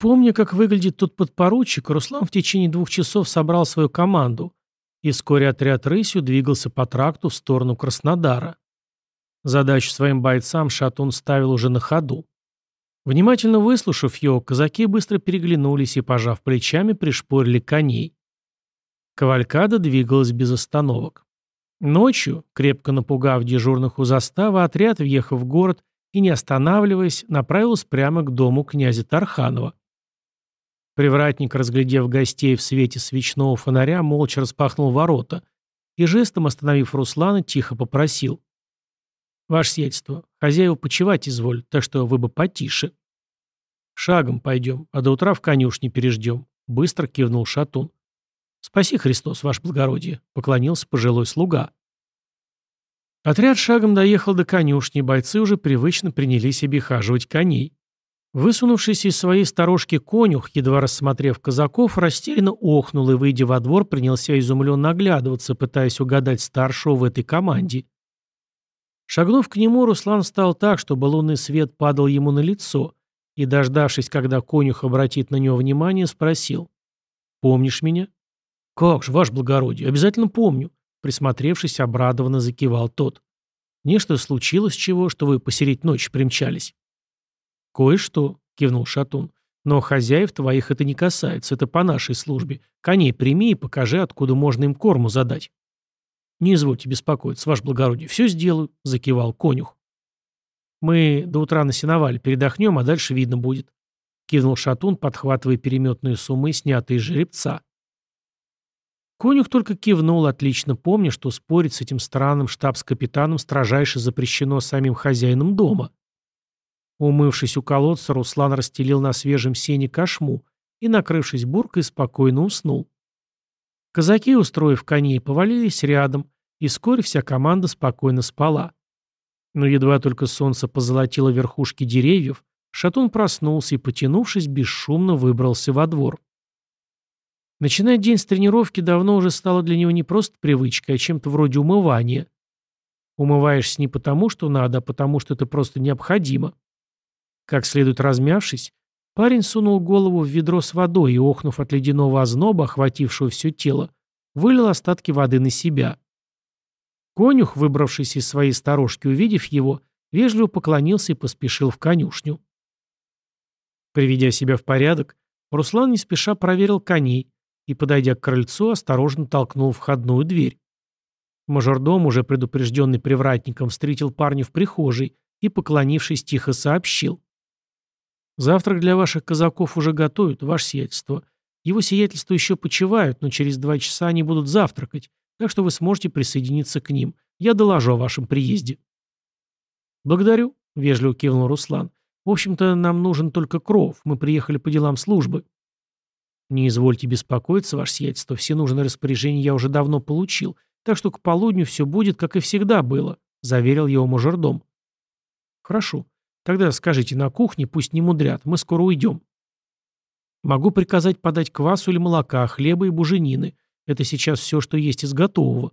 Помня, как выглядит тот подпоручик, Руслан в течение двух часов собрал свою команду, и вскоре отряд рысью двигался по тракту в сторону Краснодара. Задачу своим бойцам Шатун ставил уже на ходу. Внимательно выслушав его, казаки быстро переглянулись и, пожав плечами, пришпорили коней. Кавалькада двигалась без остановок. Ночью, крепко напугав дежурных у заставы, отряд, въехав в город и не останавливаясь, направился прямо к дому князя Тарханова. Привратник, разглядев гостей в свете свечного фонаря, молча распахнул ворота и, жестом остановив Руслана, тихо попросил. «Ваше сельство, хозяева почевать изволь, так что вы бы потише». «Шагом пойдем, а до утра в конюшне переждем», — быстро кивнул Шатун. «Спаси Христос, ваше благородие», — поклонился пожилой слуга. Отряд шагом доехал до конюшни, бойцы уже привычно принялись обихаживать коней. Высунувшийся из своей сторожки конюх, едва рассмотрев казаков, растерянно охнул и, выйдя во двор, принялся изумленно оглядываться, пытаясь угадать старшего в этой команде. Шагнув к нему, Руслан встал так, чтобы лунный свет падал ему на лицо, и, дождавшись, когда конюх обратит на него внимание, спросил. «Помнишь меня?» «Как же, ваше благородие, обязательно помню», присмотревшись, обрадованно закивал тот. «Нечто случилось чего, что вы посереть ночь примчались?» «Кое-что», — кивнул Шатун. «Но хозяев твоих это не касается, это по нашей службе. Коней прими и покажи, откуда можно им корму задать». «Не извольте беспокоиться, ваше благородие, все сделаю», — закивал конюх. «Мы до утра насиновали, передохнем, а дальше видно будет», — кивнул Шатун, подхватывая переметные суммы, снятые с жеребца. Конюх только кивнул, отлично помня, что спорить с этим странным штабс-капитаном строжайше запрещено самим хозяином дома. Умывшись у колодца, Руслан расстелил на свежем сене кошму и, накрывшись буркой, спокойно уснул. Казаки, устроив коней, повалились рядом, и вскоре вся команда спокойно спала. Но едва только солнце позолотило верхушки деревьев, Шатун проснулся и, потянувшись, бесшумно выбрался во двор. Начинать день с тренировки давно уже стало для него не просто привычкой, а чем-то вроде умывания. Умываешься не потому, что надо, а потому, что это просто необходимо. Как следует размявшись, парень сунул голову в ведро с водой и, охнув от ледяного озноба, охватившего все тело, вылил остатки воды на себя. Конюх, выбравшись из своей сторожки, увидев его, вежливо поклонился и поспешил в конюшню. Приведя себя в порядок, Руслан не спеша проверил коней и, подойдя к крыльцу, осторожно толкнул входную дверь. Мажордом, уже предупрежденный привратником, встретил парня в прихожей и, поклонившись, тихо сообщил. Завтрак для ваших казаков уже готовят, ваше сиятельство. Его сиятельство еще почивают, но через два часа они будут завтракать, так что вы сможете присоединиться к ним. Я доложу о вашем приезде». «Благодарю», — вежливо кивнул Руслан. «В общем-то, нам нужен только кров. Мы приехали по делам службы». «Не извольте беспокоиться, ваше сиятельство. Все нужные распоряжения я уже давно получил, так что к полудню все будет, как и всегда было», — заверил его мажордом. «Хорошо. Тогда скажите на кухне, пусть не мудрят, мы скоро уйдем. Могу приказать подать квасу или молока, хлеба и буженины. Это сейчас все, что есть из готового.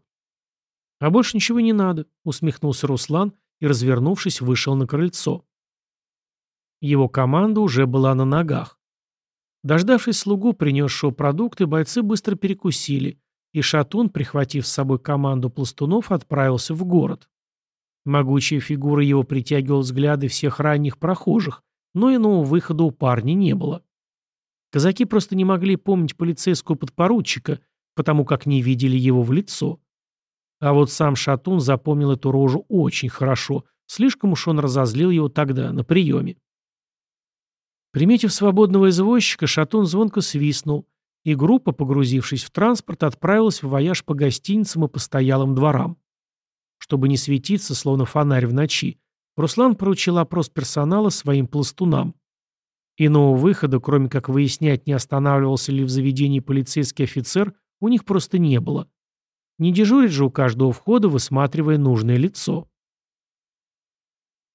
А больше ничего не надо, усмехнулся Руслан и, развернувшись, вышел на крыльцо. Его команда уже была на ногах. Дождавшись слугу, принесшего продукты, бойцы быстро перекусили, и Шатун, прихватив с собой команду пластунов, отправился в город. Могучая фигура его притягивала взгляды всех ранних прохожих, но иного выхода у парня не было. Казаки просто не могли помнить полицейского подпоручика, потому как не видели его в лицо. А вот сам Шатун запомнил эту рожу очень хорошо, слишком уж он разозлил его тогда, на приеме. Приметив свободного извозчика, Шатун звонко свистнул, и группа, погрузившись в транспорт, отправилась в вояж по гостиницам и постоялым дворам. Чтобы не светиться, словно фонарь в ночи, Руслан поручил опрос персонала своим пластунам. Иного выхода, кроме как выяснять, не останавливался ли в заведении полицейский офицер, у них просто не было. Не дежурить же у каждого входа, высматривая нужное лицо.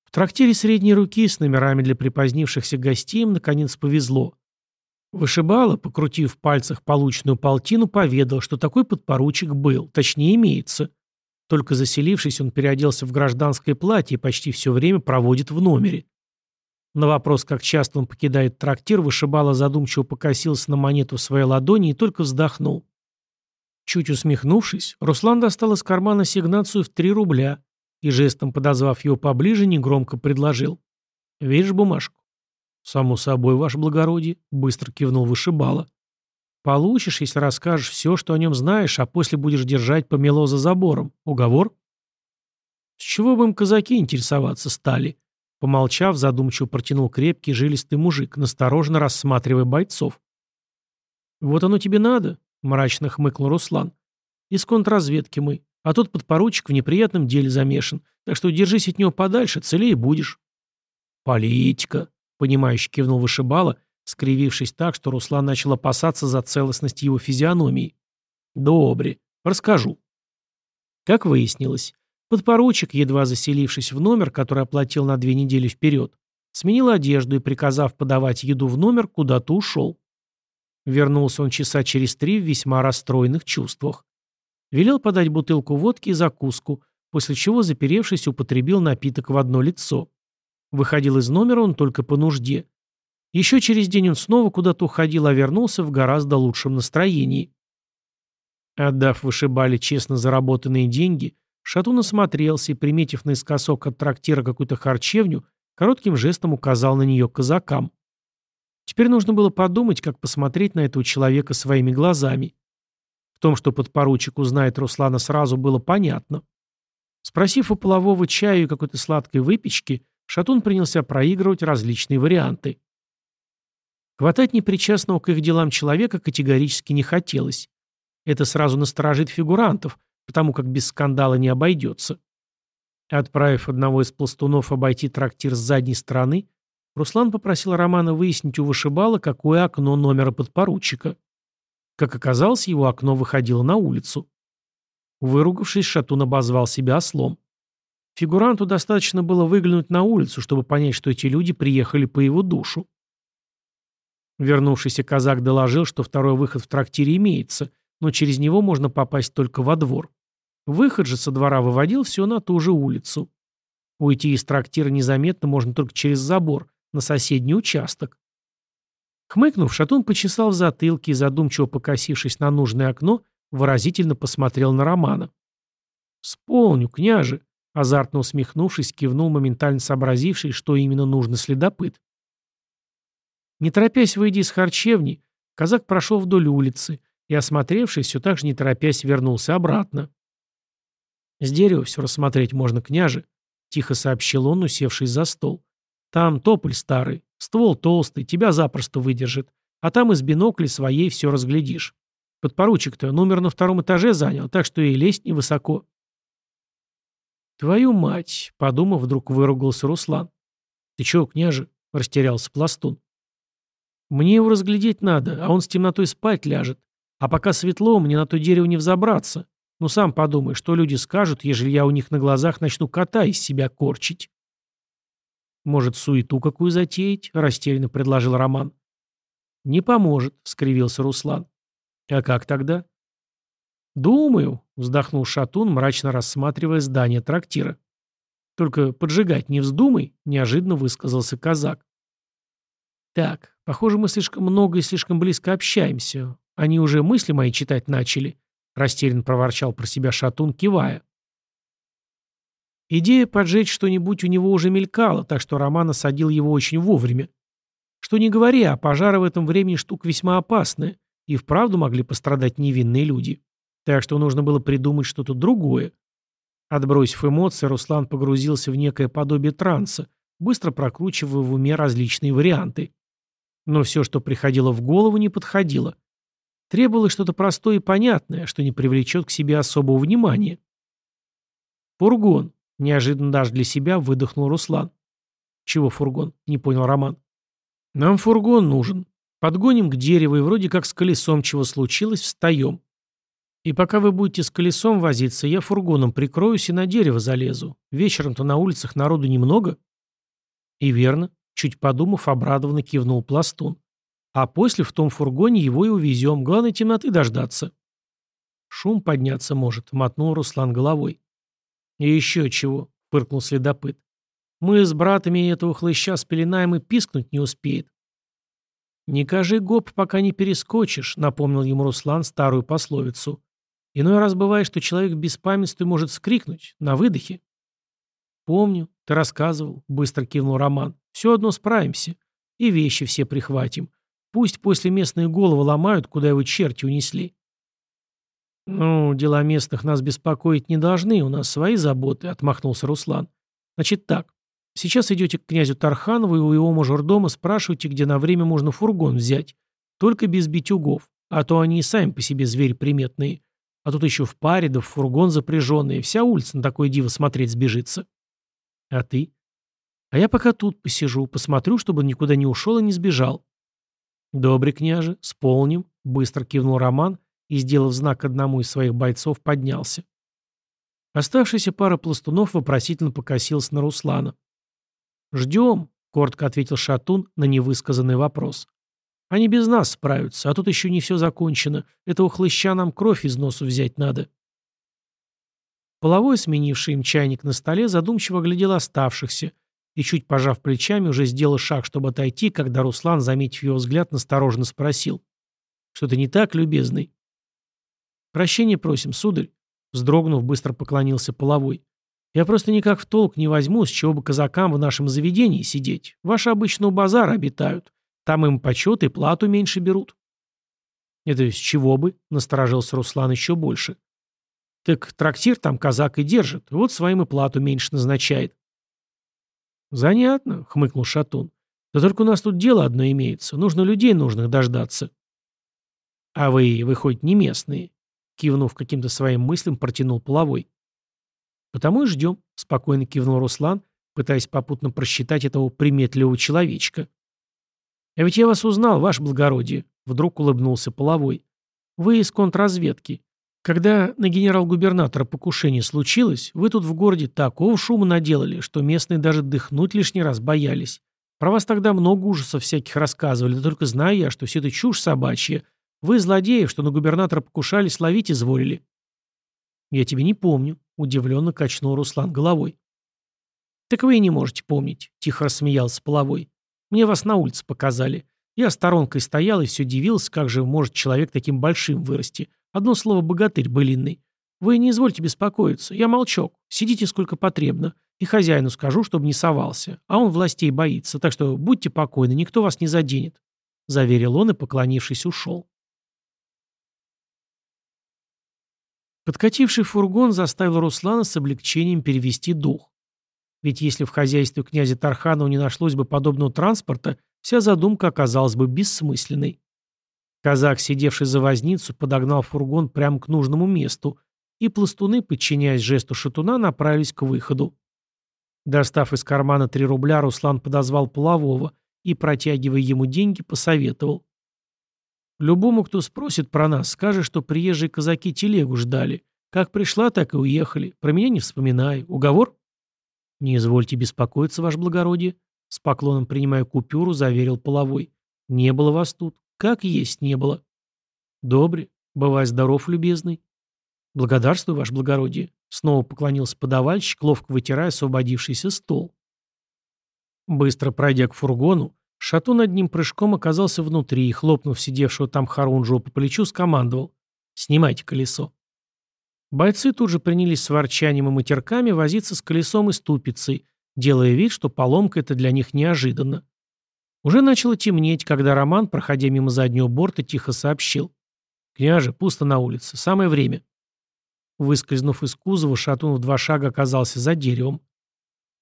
В трактире средней руки с номерами для припозднившихся гостей им наконец повезло. Вышибало, покрутив в пальцах полученную полтину, поведал, что такой подпоручик был, точнее имеется – только заселившись, он переоделся в гражданское платье и почти все время проводит в номере. На вопрос, как часто он покидает трактир, вышибала задумчиво покосился на монету в своей ладони и только вздохнул. Чуть усмехнувшись, Руслан достал из кармана сигнацию в три рубля и, жестом подозвав его поближе, негромко предложил. «Видишь бумажку?» «Само собой, ваше благородие», — быстро кивнул вышибала. «Получишь, если расскажешь все, что о нем знаешь, а после будешь держать помело за забором. Уговор?» «С чего бы им казаки интересоваться стали?» Помолчав, задумчиво протянул крепкий, жилистый мужик, настороженно рассматривая бойцов. «Вот оно тебе надо», — мрачно хмыкнул Руслан. «Из контрразведки мы, а тут подпоручик в неприятном деле замешан, так что держись от него подальше, целее будешь». «Политика», — понимающе кивнул вышибала, скривившись так, что Руслан начал опасаться за целостность его физиономии. «Добре, расскажу». Как выяснилось, Подпоручик, едва заселившись в номер, который оплатил на две недели вперед, сменил одежду и, приказав подавать еду в номер, куда-то ушел. Вернулся он часа через три в весьма расстроенных чувствах. Велел подать бутылку водки и закуску, после чего, заперевшись, употребил напиток в одно лицо. Выходил из номера он только по нужде. Еще через день он снова куда-то уходил, а вернулся в гораздо лучшем настроении. Отдав вышибали честно заработанные деньги, Шатун осмотрелся и, приметив наискосок от трактира какую-то харчевню, коротким жестом указал на нее казакам. Теперь нужно было подумать, как посмотреть на этого человека своими глазами. В том, что подпоручик узнает Руслана сразу, было понятно. Спросив у полового чаю и какой-то сладкой выпечки, Шатун принялся проигрывать различные варианты. Хватать непричастного к их делам человека категорически не хотелось. Это сразу насторожит фигурантов, потому как без скандала не обойдется. Отправив одного из пластунов обойти трактир с задней стороны, Руслан попросил Романа выяснить у вышибала, какое окно номера подпоручика. Как оказалось, его окно выходило на улицу. Выругавшись, Шатун обозвал себя ослом. Фигуранту достаточно было выглянуть на улицу, чтобы понять, что эти люди приехали по его душу. Вернувшийся казак доложил, что второй выход в трактире имеется, но через него можно попасть только во двор. Выход же со двора выводил все на ту же улицу. Уйти из трактира незаметно можно только через забор, на соседний участок. Хмыкнув, Шатун почесал в затылке и, задумчиво покосившись на нужное окно, выразительно посмотрел на Романа. «Сполню, княже», — азартно усмехнувшись, кивнул моментально сообразивший, что именно нужно следопыт. Не торопясь выйти из харчевни, казак прошел вдоль улицы, и, осмотревшись, все так же не торопясь вернулся обратно. «С дерева все рассмотреть можно, княже», — тихо сообщил он, усевшись за стол. «Там тополь старый, ствол толстый, тебя запросто выдержит, а там из бинокля своей все разглядишь. Подпоручик-то номер на втором этаже занял, так что и лезть невысоко». «Твою мать!» — подумав, вдруг выругался Руслан. «Ты чего, княже?» — растерялся пластун. «Мне его разглядеть надо, а он с темнотой спать ляжет. А пока светло, мне на то дерево не взобраться. Ну сам подумай, что люди скажут, ежели я у них на глазах начну кота из себя корчить. Может, суету какую затеять? Растерянно предложил Роман. Не поможет, скривился Руслан. А как тогда? Думаю, вздохнул Шатун, мрачно рассматривая здание трактира. Только поджигать не вздумай, неожиданно высказался казак. Так, похоже, мы слишком много и слишком близко общаемся. Они уже мысли мои читать начали», — растерянно проворчал про себя Шатун, кивая. Идея поджечь что-нибудь у него уже мелькала, так что Роман осадил его очень вовремя. Что не говори, а пожары в этом времени штука весьма опасная, и вправду могли пострадать невинные люди. Так что нужно было придумать что-то другое. Отбросив эмоции, Руслан погрузился в некое подобие транса, быстро прокручивая в уме различные варианты. Но все, что приходило в голову, не подходило. Требовалось что-то простое и понятное, что не привлечет к себе особого внимания. «Фургон», — неожиданно даже для себя выдохнул Руслан. «Чего фургон?» — не понял Роман. «Нам фургон нужен. Подгоним к дереву и вроде как с колесом чего случилось, встаем. И пока вы будете с колесом возиться, я фургоном прикроюсь и на дерево залезу. Вечером-то на улицах народу немного». И верно, чуть подумав, обрадованно кивнул пластун. А после в том фургоне его и увезем. Главное, темноты дождаться. Шум подняться может, мотнул Руслан головой. И еще чего, фыркнул следопыт. Мы с братами этого хлыща спеленаем и пискнуть не успеет. «Не кажи гоп, пока не перескочишь», — напомнил ему Руслан старую пословицу. «Иной раз бывает, что человек в беспамятстве может скрикнуть на выдохе». «Помню, ты рассказывал», — быстро кивнул Роман. «Все одно справимся. И вещи все прихватим. Пусть после местные головы ломают, куда его черти унесли». «Ну, дела местных нас беспокоить не должны, у нас свои заботы», — отмахнулся Руслан. «Значит так, сейчас идете к князю Тарханову и у его мажордома спрашиваете, где на время можно фургон взять. Только без битюгов, а то они и сами по себе звери приметные. А тут еще в паре, да в фургон запряженный, вся улица на такое диво смотреть сбежится». «А ты?» «А я пока тут посижу, посмотрю, чтобы никуда не ушел и не сбежал». «Добрый княже, сполним», — быстро кивнул Роман, — и, сделав знак одному из своих бойцов, поднялся. Оставшаяся пара пластунов вопросительно покосилась на Руслана. «Ждем», — коротко ответил Шатун на невысказанный вопрос. «Они без нас справятся, а тут еще не все закончено. Этого хлыща нам кровь из носу взять надо». Половой, сменивший им чайник на столе, задумчиво глядел оставшихся и, чуть пожав плечами, уже сделал шаг, чтобы отойти, когда Руслан, заметив его взгляд, настороженно спросил. «Что-то не так, любезный?» «Прощения просим, сударь», — вздрогнув, быстро поклонился половой. «Я просто никак в толк не возьму, с чего бы казакам в нашем заведении сидеть. Ваши обычно у базара обитают. Там им почет и плату меньше берут». «Это с чего бы?» — насторожился Руслан еще больше. «Так трактир там казак и держит, вот своим и плату меньше назначает». «Занятно», — хмыкнул Шатун. «Да только у нас тут дело одно имеется. Нужно людей нужных дождаться». «А вы, вы хоть не местные?» Кивнув каким-то своим мыслям, протянул половой. «Потому и ждем», — спокойно кивнул Руслан, пытаясь попутно просчитать этого приметливого человечка. «А ведь я вас узнал, ваше благородие», — вдруг улыбнулся половой. «Вы из контрразведки. Когда на генерал-губернатора покушение случилось, вы тут в городе такого шума наделали, что местные даже дыхнуть лишний раз боялись. Про вас тогда много ужасов всяких рассказывали, да только знаю я, что все это чушь собачья, вы, злодеев, что на губернатора покушались, ловить изволили. Я тебе не помню, удивленно качнул Руслан головой. Так вы и не можете помнить, тихо рассмеялся половой. Мне вас на улице показали. Я сторонкой стоял и все дивился, как же может человек таким большим вырасти. Одно слово «богатырь» былинный. Вы не извольте беспокоиться. Я молчок. Сидите сколько потребно. И хозяину скажу, чтобы не совался. А он властей боится. Так что будьте покойны, никто вас не заденет. Заверил он и, поклонившись, ушел. Подкативший фургон заставил Руслана с облегчением перевести дух. Ведь если в хозяйстве князя Тарханова не нашлось бы подобного транспорта, вся задумка оказалась бы бессмысленной. Казак, сидевший за возницу, подогнал фургон прямо к нужному месту, и пластуны, подчиняясь жесту шатуна, направились к выходу. Достав из кармана три рубля, Руслан подозвал полового и, протягивая ему деньги, посоветовал. Любому, кто спросит про нас, скажет, что приезжие казаки телегу ждали. Как пришла, так и уехали. Про меня не вспоминай. Уговор? Не извольте беспокоиться, ваше благородие. С поклоном принимая купюру, заверил половой. Не было вас тут. Как есть не было. Добре. Бывай здоров, любезный. Благодарствую, ваше благородие. Снова поклонился подавальщик, ловко вытирая освободившийся стол. Быстро пройдя к фургону, Шатун одним прыжком оказался внутри и, хлопнув сидевшего там Харунжева по плечу, скомандовал «Снимайте колесо». Бойцы тут же принялись с ворчанием и матерками возиться с колесом и ступицей, делая вид, что поломка это для них неожиданно. Уже начало темнеть, когда Роман, проходя мимо заднего борта, тихо сообщил. «Княже, пусто на улице. Самое время». Выскользнув из кузова, Шатун в два шага оказался за деревом.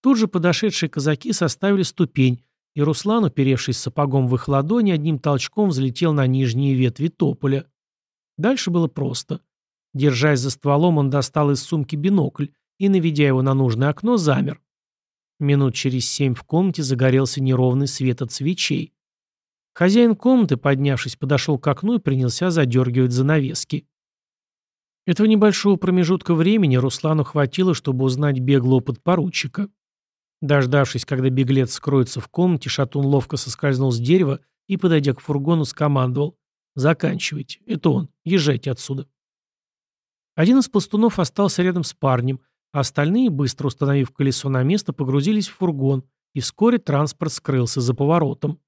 Тут же подошедшие казаки составили ступень, и Руслан, уперевшись сапогом в их ладони, одним толчком взлетел на нижние ветви тополя. Дальше было просто. Держась за стволом, он достал из сумки бинокль и, наведя его на нужное окно, замер. Минут через семь в комнате загорелся неровный свет от свечей. Хозяин комнаты, поднявшись, подошел к окну и принялся задергивать занавески. Этого небольшого промежутка времени Руслану хватило, чтобы узнать беглого подпоручика. Дождавшись, когда беглец скроется в комнате, шатун ловко соскользнул с дерева и, подойдя к фургону, скомандовал. «Заканчивайте. Это он. Езжайте отсюда». Один из пластунов остался рядом с парнем, остальные, быстро установив колесо на место, погрузились в фургон, и вскоре транспорт скрылся за поворотом.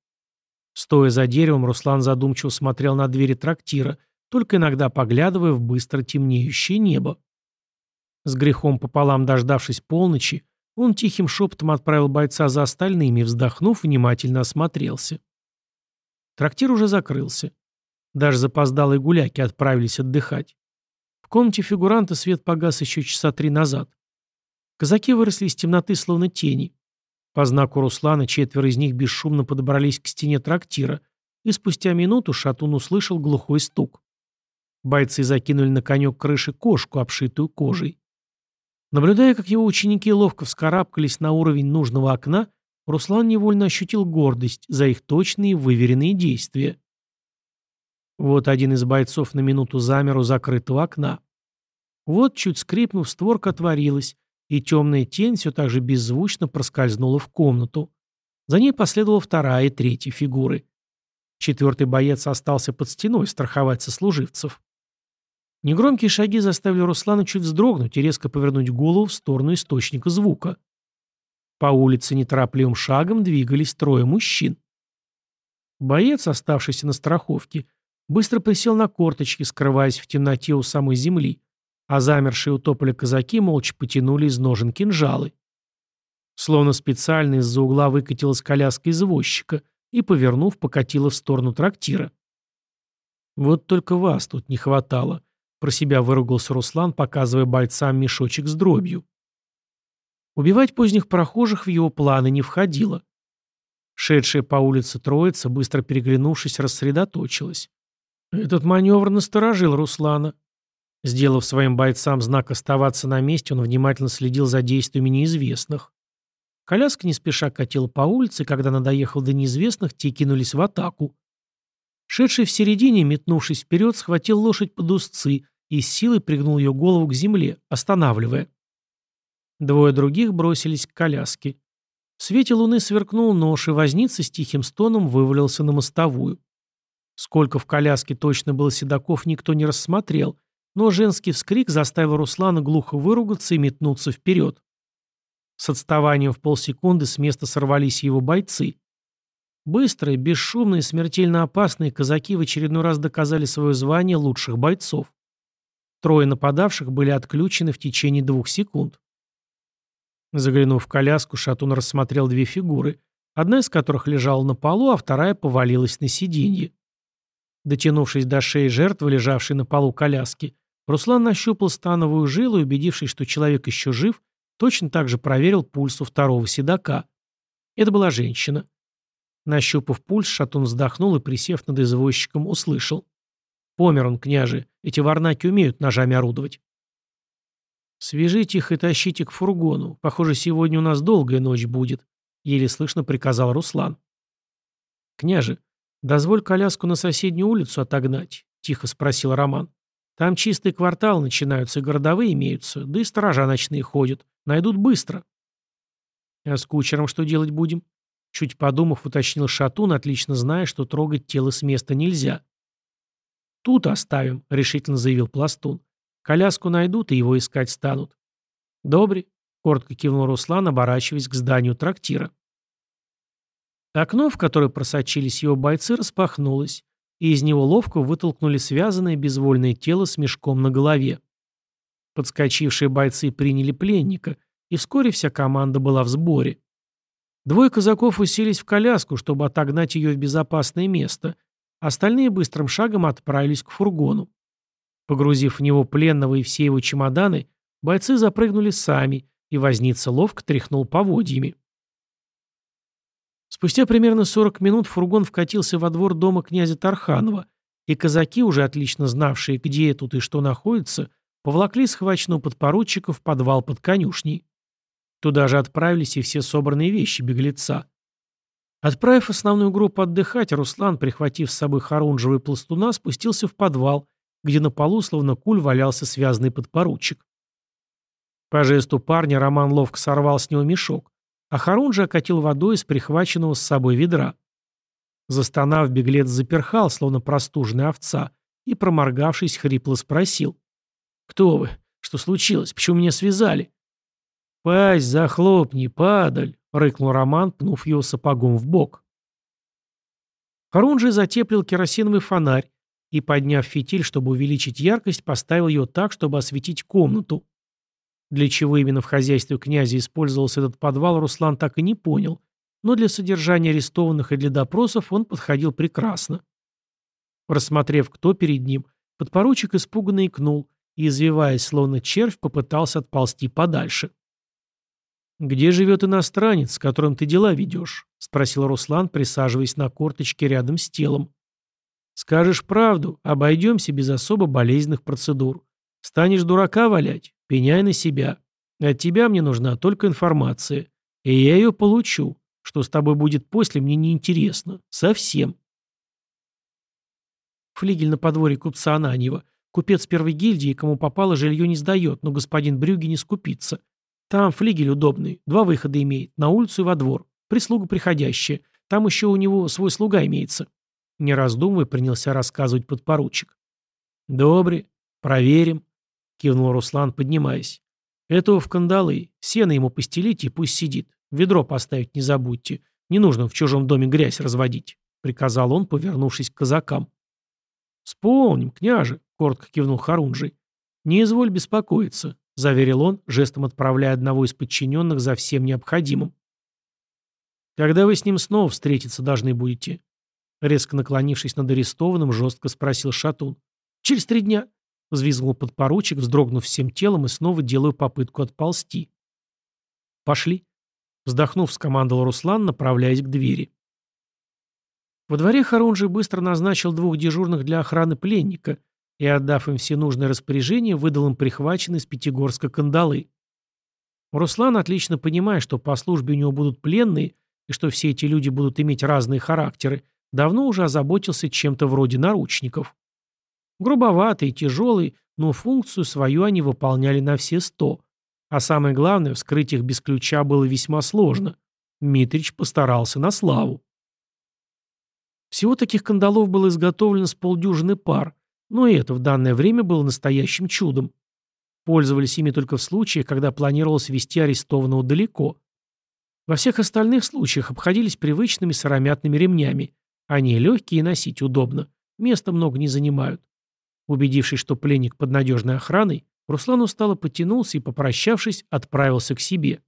Стоя за деревом, Руслан задумчиво смотрел на двери трактира, только иногда поглядывая в быстро темнеющее небо. С грехом пополам дождавшись полночи, он тихим шепотом отправил бойца за остальными, вздохнув, внимательно осмотрелся. Трактир уже закрылся. Даже запоздалые гуляки отправились отдыхать. Комнате фигуранта свет погас еще часа три назад. Казаки выросли из темноты, словно тени. По знаку Руслана четверо из них бесшумно подобрались к стене трактира, и спустя минуту Шатун услышал глухой стук. Бойцы закинули на конек крыши кошку, обшитую кожей. Наблюдая, как его ученики ловко вскарабкались на уровень нужного окна, Руслан невольно ощутил гордость за их точные выверенные действия. Вот один из бойцов на минуту замер у закрытого окна. Вот, чуть скрипнув, створка отворилась, и темная тень все так же беззвучно проскользнула в комнату. За ней последовала вторая и третья фигуры. Четвертый боец остался под стеной страховать сослуживцев. Негромкие шаги заставили Руслана чуть вздрогнуть и резко повернуть голову в сторону источника звука. По улице неторопливым шагом двигались трое мужчин. Боец, оставшийся на страховке, быстро присел на корточки, скрываясь в темноте у самой земли, а замершие у тополя казаки молча потянули из ножен кинжалы. Словно специально из-за угла выкатилась коляска извозчика и, повернув, покатила в сторону трактира. «Вот только вас тут не хватало», — про себя выругался Руслан, показывая бойцам мешочек с дробью. Убивать поздних прохожих в его планы не входило. Шедшая по улице троица, быстро переглянувшись, рассредоточилась. Этот маневр насторожил Руслана. Сделав своим бойцам знак оставаться на месте, он внимательно следил за действиями неизвестных. Коляска не спеша катила по улице, когда она доехала до неизвестных, те кинулись в атаку. Шедший в середине, метнувшись вперед, схватил лошадь под узцы и с силой пригнул ее голову к земле, останавливая. Двое других бросились к коляске. В свете луны сверкнул нож, и возница с тихим стоном вывалился на мостовую. Сколько в коляске точно было седаков, никто не рассмотрел, но женский вскрик заставил Руслана глухо выругаться и метнуться вперед. С отставанием в полсекунды с места сорвались его бойцы. Быстрые, бесшумные, смертельно опасные казаки в очередной раз доказали свое звание лучших бойцов. Трое нападавших были отключены в течение двух секунд. Заглянув в коляску, Шатун рассмотрел две фигуры, одна из которых лежала на полу, а вторая повалилась на сиденье. Дотянувшись до шеи жертвы, лежавшей на полу коляски, Руслан нащупал становую жилу и, убедившись, что человек еще жив, точно так же проверил пульс у второго седока. Это была женщина. Нащупав пульс, Шатун вздохнул и, присев над извозчиком, услышал. «Помер он, княже. Эти варнаки умеют ножами орудовать». «Свяжите их и тащите к фургону. Похоже, сегодня у нас долгая ночь будет», — еле слышно приказал Руслан. «Княже, дозволь коляску на соседнюю улицу отогнать», — тихо спросил Роман. «Там чистые кварталы начинаются, и городовые имеются, да и сторожа ночные ходят. Найдут быстро». «А с кучером что делать будем?» Чуть подумав, уточнил Шатун, отлично зная, что трогать тело с места нельзя. «Тут оставим», — решительно заявил Пластун. Коляску найдут и его искать станут. Добре, коротко кивнул Руслан, оборачиваясь к зданию трактира. Окно, в которое просочились его бойцы, распахнулось, и из него ловко вытолкнули связанное безвольное тело с мешком на голове. Подскочившие бойцы приняли пленника, и вскоре вся команда была в сборе. Двое казаков уселись в коляску, чтобы отогнать ее в безопасное место, остальные быстрым шагом отправились к фургону. Погрузив в него пленного и все его чемоданы, бойцы запрыгнули сами, и возница ловко тряхнул поводьями. Спустя примерно 40 минут фургон вкатился во двор дома князя Тарханова, и казаки, уже отлично знавшие, где тут и что находится, повлакли схваченного подпоручика в подвал под конюшней. Туда же отправились и все собранные вещи беглеца. Отправив основную группу отдыхать, Руслан, прихватив с собой Харунжева и пластуна, спустился в подвал, где на полу, словно куль, валялся связанный подпоручик. По жесту парня Роман ловко сорвал с него мешок, а Харун же окатил водой из прихваченного с собой ведра. Застонав, беглец заперхал, словно простуженная овца, и, проморгавшись, хрипло спросил. «Кто вы? Что случилось? Почему меня связали?» «Пасть захлопни, падаль!» — рыкнул Роман, пнув его сапогом в бок. Харунжий затеплил керосиновый фонарь и, подняв фитиль, чтобы увеличить яркость, поставил его так, чтобы осветить комнату. Для чего именно в хозяйстве князя использовался этот подвал, Руслан так и не понял, но для содержания арестованных и для допросов он подходил прекрасно. Рассмотрев, кто перед ним, подпоручик испуганно икнул и, извиваясь, словно червь, попытался отползти подальше. «Где живет иностранец, с которым ты дела ведешь?» — спросил Руслан, присаживаясь на корточке рядом с телом. «Скажешь правду, обойдемся без особо болезненных процедур. Станешь дурака валять, пеняй на себя. От тебя мне нужна только информация, и я ее получу. Что с тобой будет после, мне не интересно. Совсем». Флигель на подворье купца Ананьева. Купец первой гильдии, кому попало, жилье не сдает, но господин Брюги не скупится. Там флигель удобный, два выхода имеет, на улицу и во двор. Прислуга приходящая. Там еще у него свой слуга имеется. Не раздумывая, принялся рассказывать подпоручик. «Добре, проверим», — кивнул Руслан, поднимаясь. «Этого в кандалы. Сено ему постелите и пусть сидит. Ведро поставить не забудьте. Не нужно в чужом доме грязь разводить», — приказал он, повернувшись к казакам. «Вспомним, княже», — коротко кивнул Харунжий. «Не изволь беспокоиться. — заверил он, жестом отправляя одного из подчиненных за всем необходимым. «Когда вы с ним снова встретиться должны будете?» Резко наклонившись над арестованным, жестко спросил Шатун. «Через три дня», — взвизгнул подпоручик, вздрогнув всем телом и снова делаю попытку отползти. «Пошли», — вздохнув, скомандовал Руслан, направляясь к двери. Во дворе Харунжий быстро назначил двух дежурных для охраны пленника — и, отдав им все нужные распоряжения, выдал им прихваченные с Пятигорска кандалы. Руслан, отлично понимая, что по службе у него будут пленные, и что все эти люди будут иметь разные характеры, давно уже озаботился чем-то вроде наручников. Грубоватые, тяжелые, но функцию свою они выполняли на все сто. А самое главное, вскрыть их без ключа было весьма сложно. Митрич постарался на славу. Всего таких кандалов было изготовлено с полдюжины пар, но и это в данное время было настоящим чудом. Пользовались ими только в случаях, когда планировалось вести арестованного далеко. Во всех остальных случаях обходились привычными сыромятными ремнями. Они легкие и носить удобно. Места много не занимают. Убедившись, что пленник под надежной охраной, Руслан устало потянулся и, попрощавшись, отправился к себе.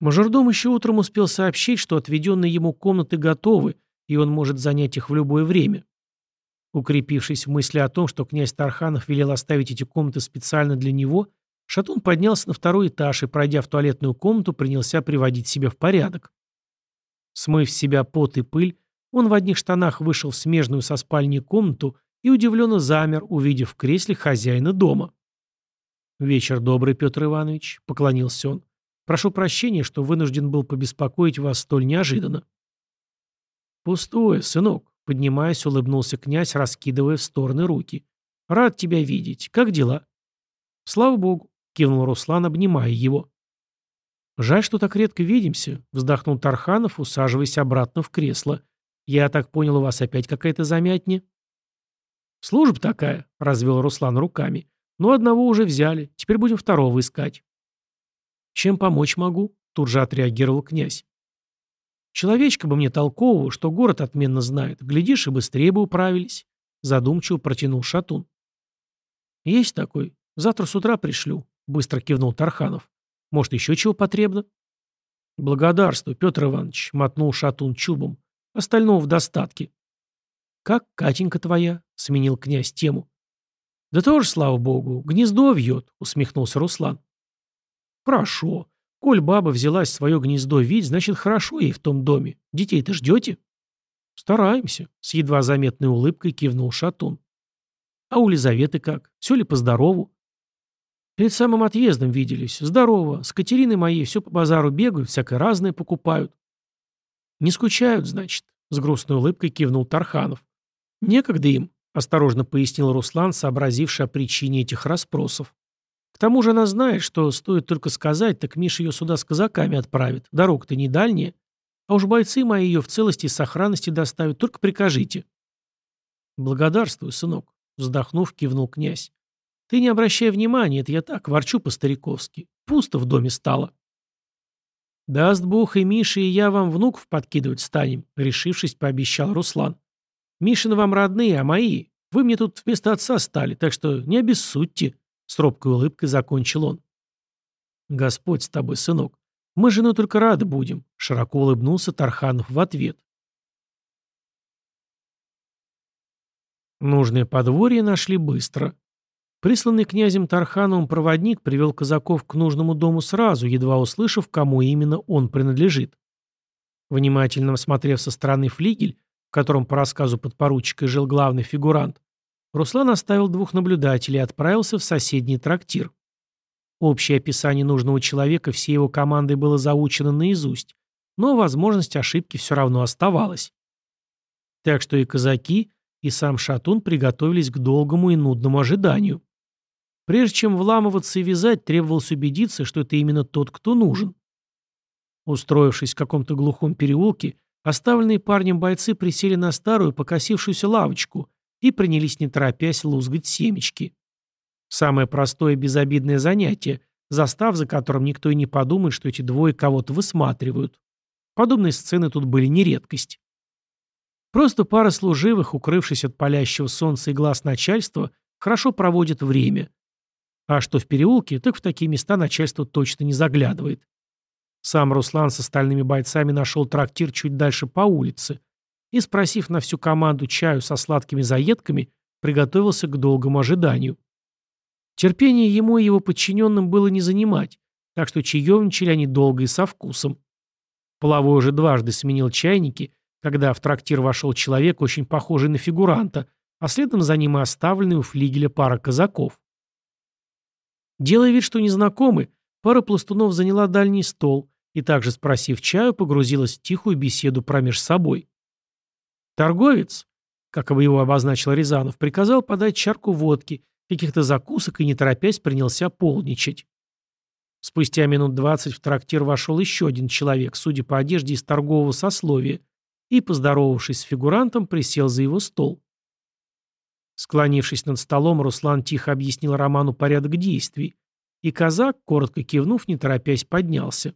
Мажордом еще утром успел сообщить, что отведенные ему комнаты готовы, и он может занять их в любое время. Укрепившись в мысли о том, что князь Тарханов велел оставить эти комнаты специально для него, Шатун поднялся на второй этаж и, пройдя в туалетную комнату, принялся приводить себя в порядок. Смыв с себя пот и пыль, он в одних штанах вышел в смежную со спальней комнату и удивленно замер, увидев в кресле хозяина дома. «Вечер добрый, Петр Иванович», — поклонился он. «Прошу прощения, что вынужден был побеспокоить вас столь неожиданно». «Пустое, сынок», Поднимаясь, улыбнулся князь, раскидывая в стороны руки. «Рад тебя видеть. Как дела?» «Слава богу», — кивнул Руслан, обнимая его. «Жаль, что так редко видимся», — вздохнул Тарханов, усаживаясь обратно в кресло. «Я так понял, у вас опять какая-то замятня?» «Служба такая», — развел Руслан руками. «Ну, одного уже взяли. Теперь будем второго искать». «Чем помочь могу?» — тут же отреагировал князь. Человечка бы мне толкового, что город отменно знает. Глядишь, и быстрее бы управились. Задумчиво протянул Шатун. Есть такой. Завтра с утра пришлю. Быстро кивнул Тарханов. Может, еще чего потребно? Благодарствую, Петр Иванович, мотнул Шатун чубом. Остального в достатке. Как Катенька твоя? Сменил князь тему. Да тоже, слава богу, гнездо вьет, усмехнулся Руслан. Хорошо. Коль баба взялась свое гнездо видеть, значит, хорошо ей в том доме. Детей-то ждете? Стараемся, с едва заметной улыбкой кивнул Шатун. А у Лизаветы как? Все ли по-здорову? Перед самым отъездом виделись. Здорово. С Катериной моей все по базару бегают, всякое разное покупают. Не скучают, значит, с грустной улыбкой кивнул Тарханов. Некогда им, осторожно пояснил Руслан, сообразивший о причине этих расспросов. К тому же она знает, что стоит только сказать, так Миша ее сюда с казаками отправит. Дорога-то не дальняя. А уж бойцы мои ее в целости и сохранности доставят, только прикажите. Благодарствую, сынок, вздохнув, кивнул князь. Ты не обращай внимания, это я так ворчу по-стариковски. Пусто в доме стало. «Даст Бог и Миша, и я вам внуков подкидывать станем», — решившись, пообещал Руслан. «Мишины вам родные, а мои. Вы мне тут вместо отца стали, так что не обессудьте», — с робкой улыбкой закончил он. «Господь с тобой, сынок. Мы жену только рады будем», — широко улыбнулся Тарханов в ответ. Нужное подворье нашли быстро. Присланный князем Тархановым проводник привел казаков к нужному дому сразу, едва услышав, кому именно он принадлежит. Внимательно осмотрев со стороны флигель, в котором по рассказу подпоручика жил главный фигурант, Руслан оставил двух наблюдателей и отправился в соседний трактир. Общее описание нужного человека всей его командой было заучено наизусть, но возможность ошибки все равно оставалась. Так что и казаки, и сам Шатун приготовились к долгому и нудному ожиданию. Прежде чем вламываться и вязать, требовалось убедиться, что это именно тот, кто нужен. Устроившись в каком-то глухом переулке, оставленные парнем бойцы присели на старую покосившуюся лавочку и принялись не торопясь лузгать семечки. Самое простое и безобидное занятие, застав за которым никто и не подумает, что эти двое кого-то высматривают. Подобные сцены тут были не редкость. Просто пара служивых, укрывшись от палящего солнца и глаз начальства, хорошо проводит время. А что в переулке, так в такие места начальство точно не заглядывает. Сам Руслан с остальными бойцами нашел трактир чуть дальше по улице и, спросив на всю команду чаю со сладкими заедками, приготовился к долгому ожиданию. Терпение ему и его подчиненным было не занимать, так что чаевничали они долго и со вкусом. Половой уже дважды сменил чайники, когда в трактир вошел человек, очень похожий на фигуранта, а следом за ним и оставленный у флигеля пара казаков. Делая вид, что незнакомы, пара пластунов заняла дальний стол и также, спросив чаю, погрузилась в тихую беседу промеж собой. Торговец, как бы его обозначил Рязанов, приказал подать чарку водки, каких-то закусок и, не торопясь, принялся полничать. Спустя минут двадцать в трактир вошел еще один человек, судя по одежде из торгового сословия, и, поздоровавшись с фигурантом, присел за его стол. Склонившись над столом, Руслан тихо объяснил Роману порядок действий, и казак, коротко кивнув, не торопясь, поднялся.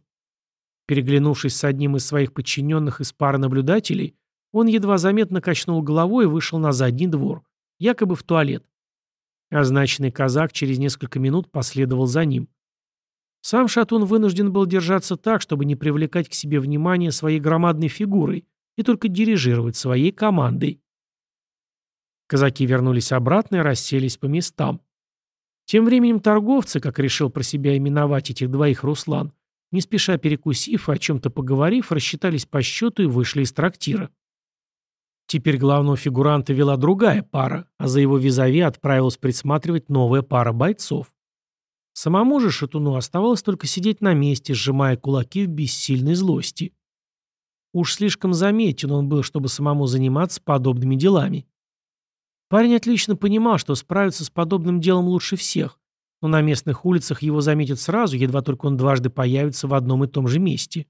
Переглянувшись с одним из своих подчиненных из пары наблюдателей, он едва заметно качнул головой и вышел на задний двор, якобы в туалет. Означенный казак через несколько минут последовал за ним. Сам Шатун вынужден был держаться так, чтобы не привлекать к себе внимание своей громадной фигурой и только дирижировать своей командой. Казаки вернулись обратно и расселись по местам. Тем временем торговцы, как решил про себя именовать этих двоих Руслан, не спеша перекусив и о чем-то поговорив, рассчитались по счету и вышли из трактира. Теперь главного фигуранта вела другая пара, а за его визави отправилась присматривать новая пара бойцов. Самому же Шатуну оставалось только сидеть на месте, сжимая кулаки в бессильной злости. Уж слишком заметен он был, чтобы самому заниматься подобными делами. Парень отлично понимал, что справиться с подобным делом лучше всех, но на местных улицах его заметят сразу, едва только он дважды появится в одном и том же месте.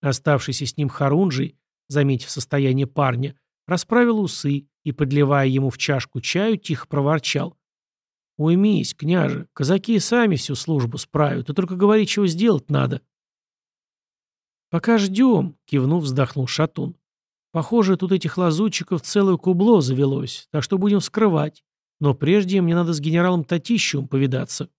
Оставшийся с ним Харунжий, заметив состояние парня, расправил усы и, подливая ему в чашку чаю, тихо проворчал. «Уймись, княже, казаки сами всю службу справят, ты только говори, чего сделать надо». «Пока ждем», — кивнув, вздохнул Шатун. Похоже, тут этих лазутчиков целое кубло завелось, так что будем скрывать. Но прежде мне надо с генералом Татищевым повидаться».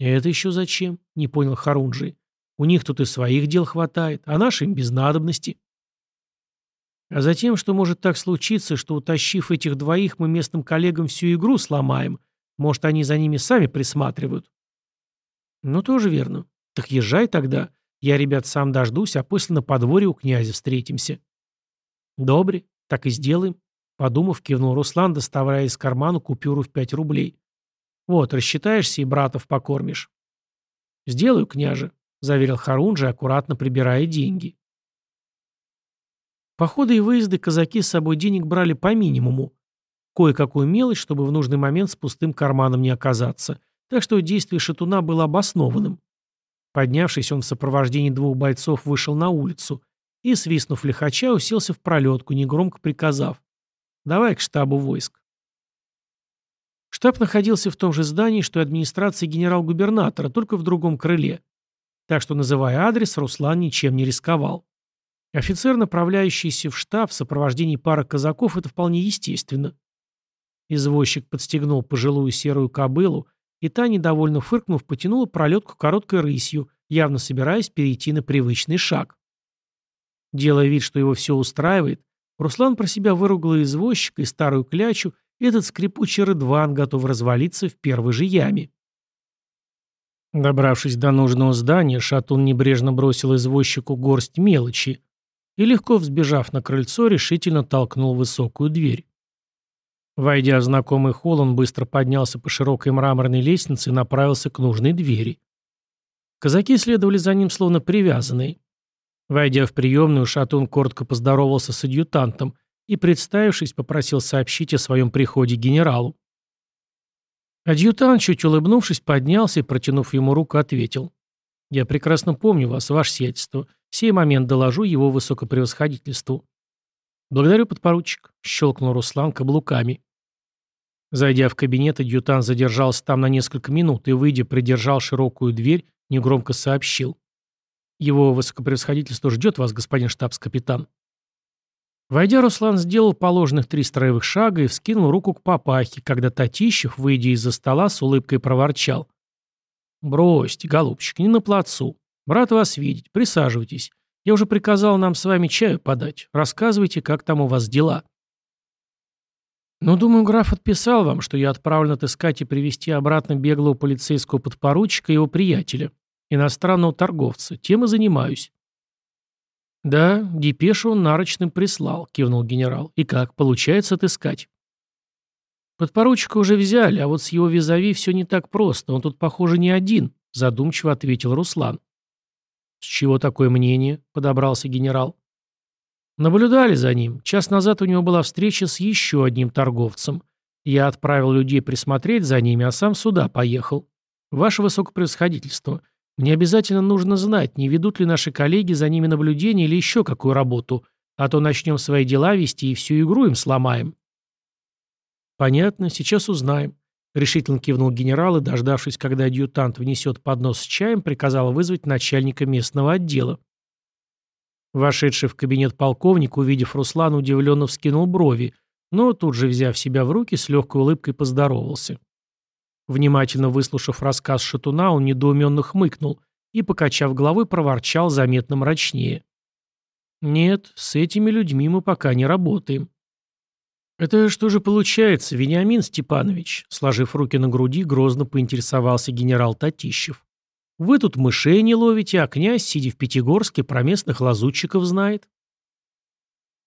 «Это еще зачем?» — не понял Харунжи. «У них тут и своих дел хватает, а нашим без надобности». «А затем, что может так случиться, что, утащив этих двоих, мы местным коллегам всю игру сломаем. Может, они за ними сами присматривают». «Ну, тоже верно. Так езжай тогда. Я, ребят, сам дождусь, а после на подворье у князя встретимся». «Добре, так и сделаем», — подумав, кивнул Руслан, доставая из кармана купюру в пять рублей. «Вот, рассчитаешься и братов покормишь». «Сделаю, княже», — заверил Харунжи, аккуратно прибирая деньги. Походы и выезды казаки с собой денег брали по минимуму. Кое-какую мелочь, чтобы в нужный момент с пустым карманом не оказаться. Так что действие шатуна было обоснованным. Поднявшись, он в сопровождении двух бойцов вышел на улицу и, свистнув лихача, уселся в пролетку, негромко приказав «Давай к штабу войск». Штаб находился в том же здании, что и администрация генерал-губернатора, только в другом крыле. Так что, называя адрес, Руслан ничем не рисковал. Офицер, направляющийся в штаб в сопровождении пары казаков, это вполне естественно. Извозчик подстегнул пожилую серую кобылу, и та, недовольно фыркнув, потянула пролетку короткой рысью, явно собираясь перейти на привычный шаг. Делая вид, что его все устраивает, Руслан про себя выругал извозчика и старую клячу, и этот скрипучий рыдван готов развалиться в первой же яме. Добравшись до нужного здания, Шатун небрежно бросил извозчику горсть мелочи и, легко взбежав на крыльцо, решительно толкнул высокую дверь. Войдя в знакомый холл, он быстро поднялся по широкой мраморной лестнице и направился к нужной двери. Казаки следовали за ним словно привязанные. Войдя в приемную, Шатун коротко поздоровался с адъютантом и, представившись, попросил сообщить о своем приходе генералу. Адъютант, чуть улыбнувшись, поднялся и, протянув ему руку, ответил. «Я прекрасно помню вас, ваше сиятельство. В сей момент доложу его высокопревосходительству». «Благодарю, подпоручик», — щелкнул Руслан каблуками. Зайдя в кабинет, адъютант задержался там на несколько минут и, выйдя, придержал широкую дверь, негромко сообщил. «Его высокопревосходительство ждет вас, господин штабс-капитан». Войдя, Руслан сделал положенных три строевых шага и вскинул руку к папахе, когда Татищев, выйдя из-за стола, с улыбкой проворчал. «Бросьте, голубчик, не на плацу. Рад вас видеть. Присаживайтесь. Я уже приказал нам с вами чаю подать. Рассказывайте, как там у вас дела». «Ну, думаю, граф отписал вам, что я отправлен отыскать и привести обратно беглого полицейского подпоручика и его приятеля, иностранного торговца. Тем и занимаюсь». «Да, депешу он нарочным прислал», — кивнул генерал. «И как, получается отыскать?» «Подпоручика уже взяли, а вот с его визави все не так просто. Он тут, похоже, не один», — задумчиво ответил Руслан. «С чего такое мнение?» — подобрался генерал. «Наблюдали за ним. Час назад у него была встреча с еще одним торговцем. Я отправил людей присмотреть за ними, а сам сюда поехал. Ваше высокопревосходительство, мне обязательно нужно знать, не ведут ли наши коллеги за ними наблюдение или еще какую работу, а то начнем свои дела вести и всю игру им сломаем. Понятно, сейчас узнаем. Решительно кивнул генерал и, дождавшись, когда адъютант внесет поднос с чаем, приказал вызвать начальника местного отдела. Вошедший в кабинет полковник, увидев Руслана, удивленно вскинул брови, но тут же, взяв себя в руки, с легкой улыбкой поздоровался. Внимательно выслушав рассказ Шатуна, он недоуменно хмыкнул и, покачав головой, проворчал заметно мрачнее. «Нет, с этими людьми мы пока не работаем». «Это что же получается, Вениамин Степанович?» Сложив руки на груди, грозно поинтересовался генерал Татищев. «Вы тут мышей не ловите, а князь, сидя в Пятигорске, про местных лазутчиков знает».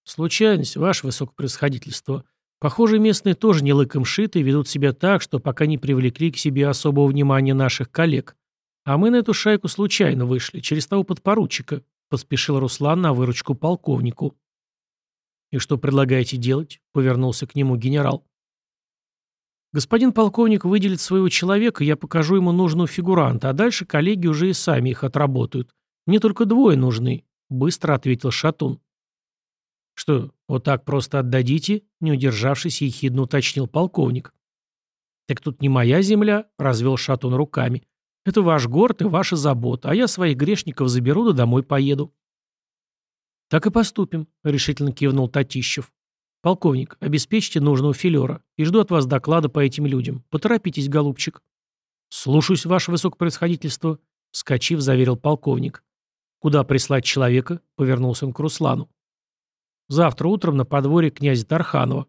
«Случайность, ваше высокопревосходительство. Похоже, местные тоже не лыком шиты и ведут себя так, что пока не привлекли к себе особого внимания наших коллег. А мы на эту шайку случайно вышли, через того подпоручика, поспешил Руслан на выручку полковнику. «И что предлагаете делать?» — повернулся к нему генерал. «Господин полковник выделит своего человека, я покажу ему нужного фигуранта, а дальше коллеги уже и сами их отработают. Мне только двое нужны», — быстро ответил Шатун. «Что, вот так просто отдадите?» — не удержавшись, ехидно уточнил полковник. «Так тут не моя земля», — развел Шатун руками. «Это ваш город и ваша забота, а я своих грешников заберу да домой поеду». «Так и поступим», — решительно кивнул Татищев. «Полковник, обеспечьте нужного филера и жду от вас доклада по этим людям. Поторопитесь, голубчик». «Слушаюсь, ваше высокопроисходительство», — вскочив, заверил полковник. «Куда прислать человека?» — повернулся он к Руслану. Завтра утром на подворье князя Тарханова.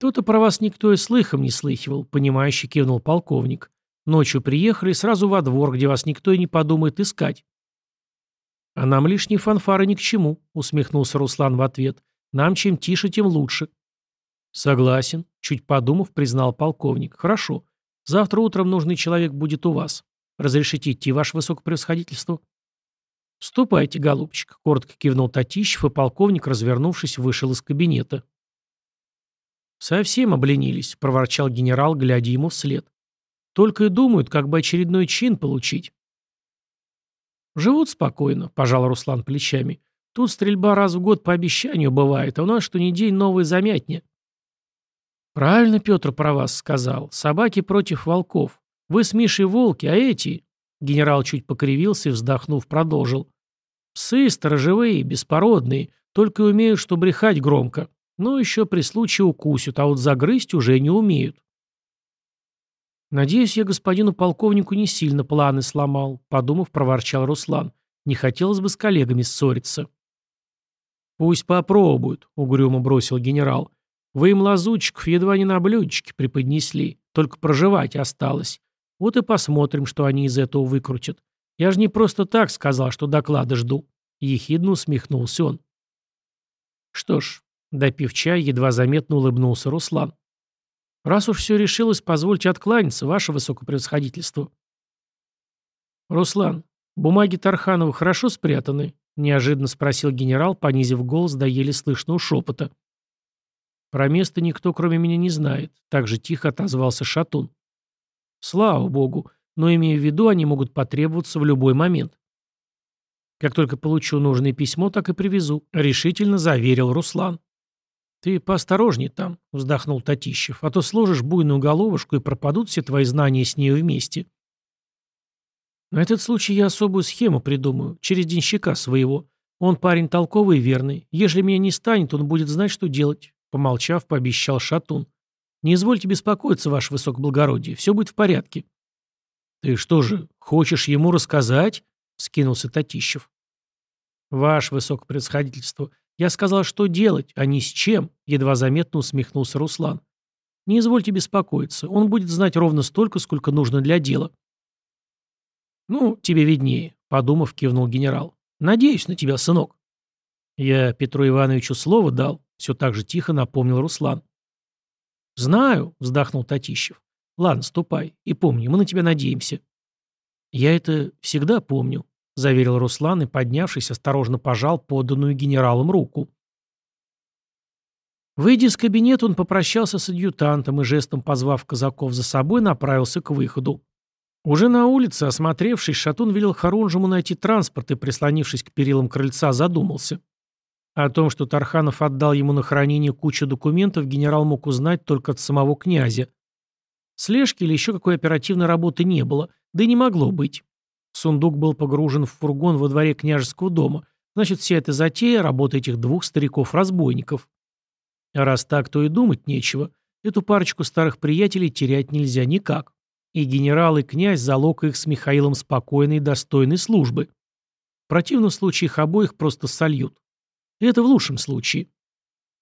То-то про вас никто и слыхом не слыхивал, понимающе кивнул полковник. Ночью приехали сразу во двор, где вас никто и не подумает искать. А нам лишние фанфары ни к чему, усмехнулся Руслан в ответ. Нам чем тише, тем лучше. Согласен, чуть подумав, признал полковник. Хорошо. Завтра утром нужный человек будет у вас. Разрешите идти, ваше высокопревосходительство? «Ступайте, голубчик», — коротко кивнул Татищев, и полковник, развернувшись, вышел из кабинета. «Совсем обленились», — проворчал генерал, глядя ему вслед. «Только и думают, как бы очередной чин получить». «Живут спокойно», — пожал Руслан плечами. «Тут стрельба раз в год по обещанию бывает, а у нас что ни день новые замятня». «Правильно Петр про вас сказал. Собаки против волков. Вы с Мишей волки, а эти...» Генерал чуть покривился и, вздохнув, продолжил. «Псы сторожевые, беспородные, только умеют, что брехать громко. Ну, еще при случае укусят, а вот загрызть уже не умеют». «Надеюсь, я господину полковнику не сильно планы сломал», — подумав, проворчал Руслан. «Не хотелось бы с коллегами ссориться». «Пусть попробуют», — угрюмо бросил генерал. «Вы им лазутчиков едва не на блюдечке преподнесли, только проживать осталось. Вот и посмотрим, что они из этого выкрутят. Я же не просто так сказал, что доклады жду». Ехидно усмехнулся он. Что ж, допив чай, едва заметно улыбнулся Руслан. «Раз уж все решилось, позвольте откланяться, ваше высокопревосходительство». «Руслан, бумаги Тарханова хорошо спрятаны?» — неожиданно спросил генерал, понизив голос до еле слышного шепота. «Про место никто, кроме меня, не знает», — так же тихо отозвался Шатун. «Слава богу, но, имея в виду, они могут потребоваться в любой момент». «Как только получу нужное письмо, так и привезу», — решительно заверил Руслан. «Ты поосторожней там», — вздохнул Татищев, «а то сложишь буйную головушку и пропадут все твои знания с нею вместе». На этот случай я особую схему придумаю, через денщика своего. Он парень толковый и верный. Если меня не станет, он будет знать, что делать. Помолчав, пообещал Шатун. Не извольте беспокоиться, ваше высокоблагородие, все будет в порядке. Ты что же, хочешь ему рассказать? Скинулся Татищев. Ваше высокопредсходительство, я сказал, что делать, а не с чем, едва заметно усмехнулся Руслан. Не извольте беспокоиться, он будет знать ровно столько, сколько нужно для дела. «Ну, тебе виднее», — подумав, кивнул генерал. «Надеюсь на тебя, сынок». «Я Петру Ивановичу слово дал», — все так же тихо напомнил Руслан. «Знаю», — вздохнул Татищев. «Ладно, ступай. И помни, мы на тебя надеемся». «Я это всегда помню», — заверил Руслан и, поднявшись, осторожно пожал поданную генералом руку. Выйдя из кабинета, он попрощался с адъютантом и, жестом позвав казаков за собой, направился к выходу. Уже на улице, осмотревшись, Шатун велел Харунжему найти транспорт и, прислонившись к перилам крыльца, задумался. О том, что Тарханов отдал ему на хранение кучу документов, генерал мог узнать только от самого князя. Слежки или еще какой оперативной работы не было, да и не могло быть. Сундук был погружен в фургон во дворе княжеского дома. Значит, вся эта затея – работа этих двух стариков-разбойников. А раз так, то и думать нечего. Эту парочку старых приятелей терять нельзя никак. И генерал, и князь – залог их с Михаилом спокойной и достойной службы. В противном случае их обоих просто сольют. И это в лучшем случае.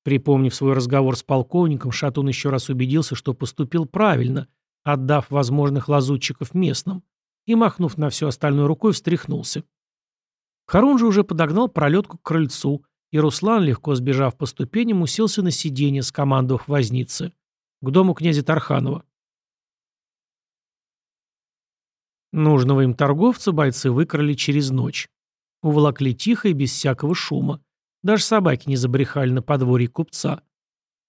Припомнив свой разговор с полковником, Шатун еще раз убедился, что поступил правильно, отдав возможных лазутчиков местным, и, махнув на все остальное рукой, встряхнулся. Харун же уже подогнал пролетку к крыльцу, и Руслан, легко сбежав по ступеням, уселся на сиденье, скомандовав возницы. К дому князя Тарханова. Нужного им торговца бойцы выкрали через ночь. Уволокли тихо и без всякого шума. Даже собаки не забрехали на подворье купца.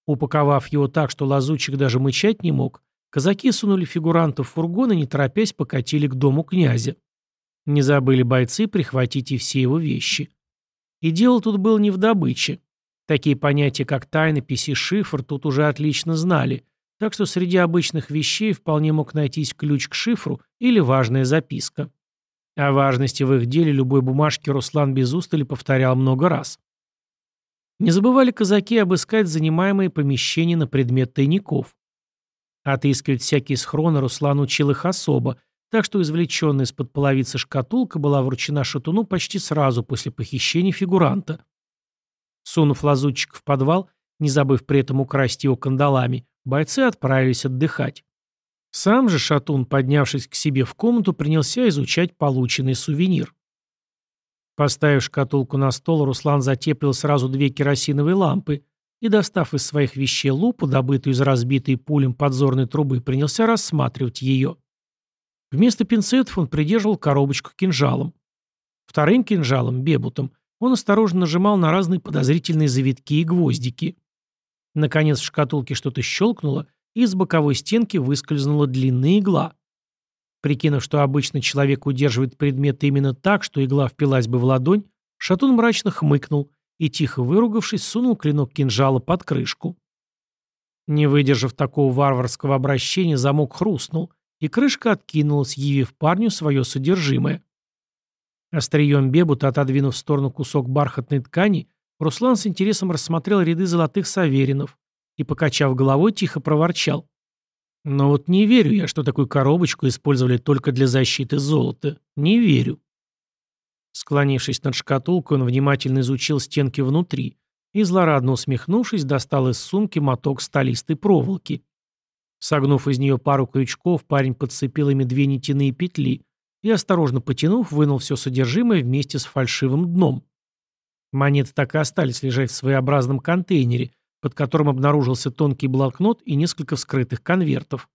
Упаковав его так, что лазутчик даже мычать не мог, казаки сунули фигурантов в фургон и, не торопясь, покатили к дому князя. Не забыли бойцы прихватить и все его вещи. И дело тут было не в добыче. Такие понятия, как тайнопись и шифр, тут уже отлично знали, так что среди обычных вещей вполне мог найтись ключ к шифру или важная записка. О важности в их деле любой бумажки Руслан без устали повторял много раз. Не забывали казаки обыскать занимаемые помещения на предмет тайников. Отыскивать всякие схроны Руслан учил их особо, так что извлеченная из-под половицы шкатулка была вручена шатуну почти сразу после похищения фигуранта. Сунув лазутчик в подвал, не забыв при этом украсть его кандалами, Бойцы отправились отдыхать. Сам же Шатун, поднявшись к себе в комнату, принялся изучать полученный сувенир. Поставив шкатулку на стол, Руслан затеплил сразу две керосиновые лампы и, достав из своих вещей лупу, добытую из разбитой пулем подзорной трубы, принялся рассматривать ее. Вместо пинцетов он придерживал коробочку кинжалом. Вторым кинжалом, бебутом, он осторожно нажимал на разные подозрительные завитки и гвоздики. Наконец в шкатулке что-то щелкнуло, и из боковой стенки выскользнула длинная игла. Прикинув, что обычно человек удерживает предмет именно так, что игла впилась бы в ладонь, Шатун мрачно хмыкнул и, тихо выругавшись, сунул клинок кинжала под крышку. Не выдержав такого варварского обращения, замок хрустнул, и крышка откинулась, явив парню свое содержимое. Острием бебута, отодвинув в сторону кусок бархатной ткани, Руслан с интересом рассмотрел ряды золотых саверинов и, покачав головой, тихо проворчал. «Но вот не верю я, что такую коробочку использовали только для защиты золота. Не верю». Склонившись над шкатулкой, он внимательно изучил стенки внутри и, злорадно усмехнувшись, достал из сумки моток столистой проволоки. Согнув из нее пару крючков, парень подцепил ими две нитяные петли и, осторожно потянув, вынул все содержимое вместе с фальшивым дном. Монеты так и остались лежать в своеобразном контейнере, под которым обнаружился тонкий блокнот и несколько вскрытых конвертов.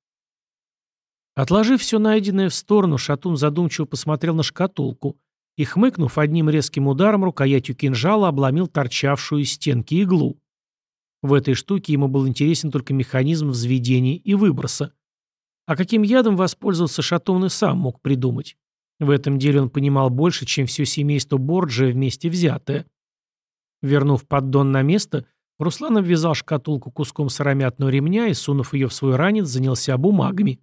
Отложив все найденное в сторону, Шатун задумчиво посмотрел на шкатулку и, хмыкнув одним резким ударом, рукоятью кинжала обломил торчавшую из стенки иглу. В этой штуке ему был интересен только механизм взведения и выброса. А каким ядом воспользоваться Шатун и сам мог придумать. В этом деле он понимал больше, чем все семейство Борджия вместе взятое. Вернув поддон на место, Руслан обвязал шкатулку куском сыромятного ремня и, сунув ее в свой ранец, занялся бумагами.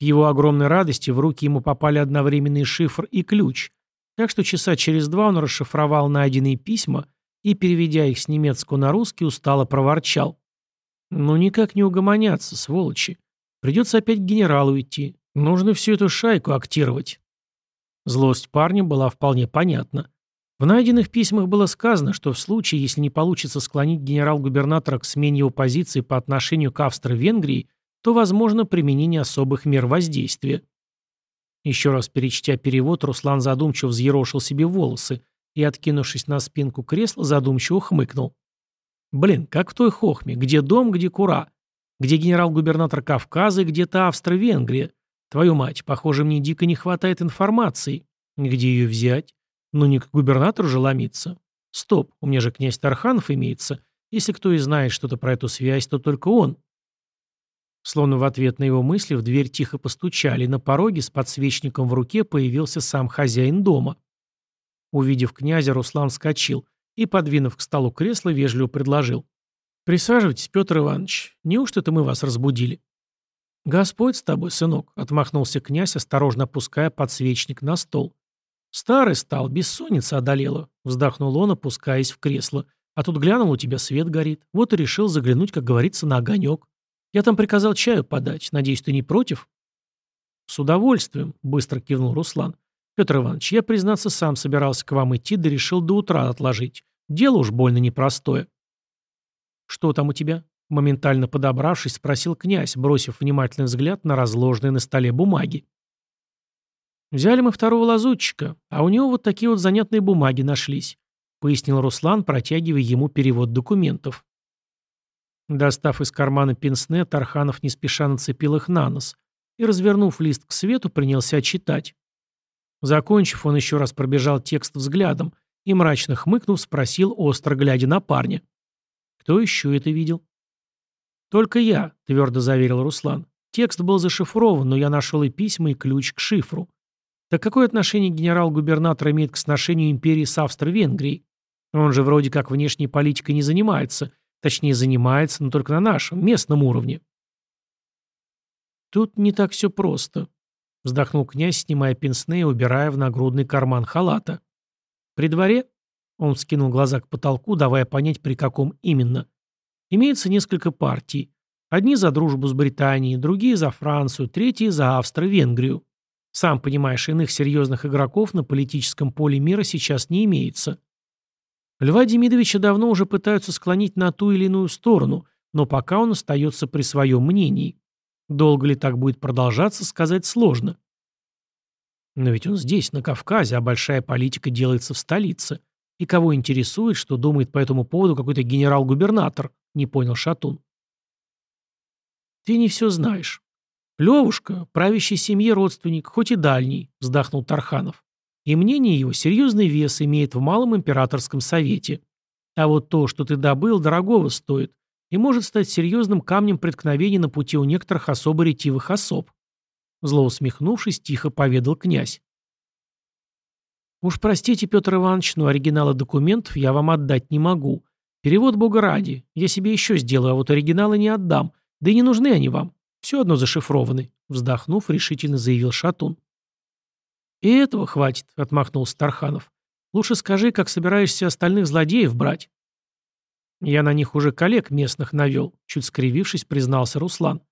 К его огромной радости в руки ему попали одновременный шифр и ключ, так что часа через два он расшифровал найденные письма и, переведя их с немецкого на русский, устало проворчал. «Ну никак не угомоняться, сволочи. Придется опять к генералу идти. Нужно всю эту шайку актировать». Злость парня была вполне понятна. В найденных письмах было сказано, что в случае, если не получится склонить генерал-губернатора к смене его позиции по отношению к Австро-Венгрии, то возможно применение особых мер воздействия. Еще раз перечтя перевод, Руслан задумчиво взъерошил себе волосы и, откинувшись на спинку кресла, задумчиво хмыкнул. «Блин, как в той хохме. Где дом, где кура? Где генерал-губернатор Кавказа и где-то Австро-Венгрия? Твою мать, похоже, мне дико не хватает информации. Где ее взять? Ну не к губернатору же ломиться. Стоп, у меня же князь Тарханов имеется. Если кто и знает что-то про эту связь, то только он. Словно в ответ на его мысли в дверь тихо постучали, и на пороге с подсвечником в руке появился сам хозяин дома. Увидев князя, Руслан вскочил и, подвинув к столу кресло, вежливо предложил. «Присаживайтесь, Петр Иванович. Неужто это мы вас разбудили?» «Господь с тобой, сынок», — отмахнулся князь, осторожно опуская подсвечник на стол. «Старый стал, бессонница одолела», — вздохнул он, опускаясь в кресло. «А тут глянул, у тебя свет горит. Вот и решил заглянуть, как говорится, на огонек. Я там приказал чаю подать. Надеюсь, ты не против?» «С удовольствием», — быстро кивнул Руслан. «Петр Иванович, я, признаться, сам собирался к вам идти, да решил до утра отложить. Дело уж больно непростое». «Что там у тебя?» Моментально подобравшись, спросил князь, бросив внимательный взгляд на разложенные на столе бумаги. «Взяли мы второго лазутчика, а у него вот такие вот занятные бумаги нашлись», пояснил Руслан, протягивая ему перевод документов. Достав из кармана пенсне, Тарханов не спеша нацепил их на нос и, развернув лист к свету, принялся читать. Закончив, он еще раз пробежал текст взглядом и, мрачно хмыкнув, спросил, остро глядя на парня. «Кто еще это видел?» «Только я», — твердо заверил Руслан. «Текст был зашифрован, но я нашел и письма, и ключ к шифру. Так какое отношение генерал-губернатор имеет к сношению империи с Австро-Венгрией? Он же вроде как внешней политикой не занимается. Точнее, занимается, но только на нашем, местном уровне. Тут не так все просто. Вздохнул князь, снимая пенсне и убирая в нагрудный карман халата. При дворе, он скинул глаза к потолку, давая понять, при каком именно, имеется несколько партий. Одни за дружбу с Британией, другие за Францию, третьи за Австро-Венгрию. Сам понимаешь, иных серьезных игроков на политическом поле мира сейчас не имеется. Льва Демидовича давно уже пытаются склонить на ту или иную сторону, но пока он остается при своем мнении. Долго ли так будет продолжаться, сказать сложно. Но ведь он здесь, на Кавказе, а большая политика делается в столице. И кого интересует, что думает по этому поводу какой-то генерал-губернатор, не понял Шатун. Ты не все знаешь. «Левушка, правящей семье родственник, хоть и дальний», — вздохнул Тарханов. «И мнение его серьезный вес имеет в Малом Императорском Совете. А вот то, что ты добыл, дорогого стоит, и может стать серьезным камнем преткновения на пути у некоторых особо ретивых особ». Зло усмехнувшись, тихо поведал князь. «Уж простите, Петр Иванович, но оригиналы документов я вам отдать не могу. Перевод бога ради. Я себе еще сделаю, а вот оригиналы не отдам. Да и не нужны они вам. Все одно зашифрованы», — вздохнув, решительно заявил Шатун. «И этого хватит», — отмахнулся Тарханов. «Лучше скажи, как собираешься остальных злодеев брать». «Я на них уже коллег местных навел», — чуть скривившись, признался Руслан.